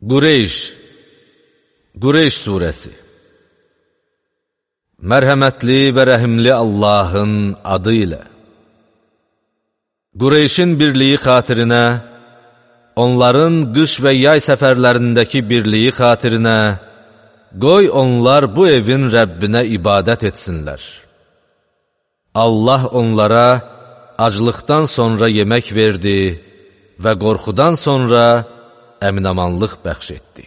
Qureyş Qureyş surəsi Mərhəmətli və rəhimli Allahın adı ilə Qureyşin birliyi xatirinə, onların qış və yay səfərlərindəki birliyi xatirinə, qoy onlar bu evin Rəbbinə ibadət etsinlər. Allah onlara aclıqdan sonra yemək verdi və qorxudan sonra əminamanlıq bəxş etdi.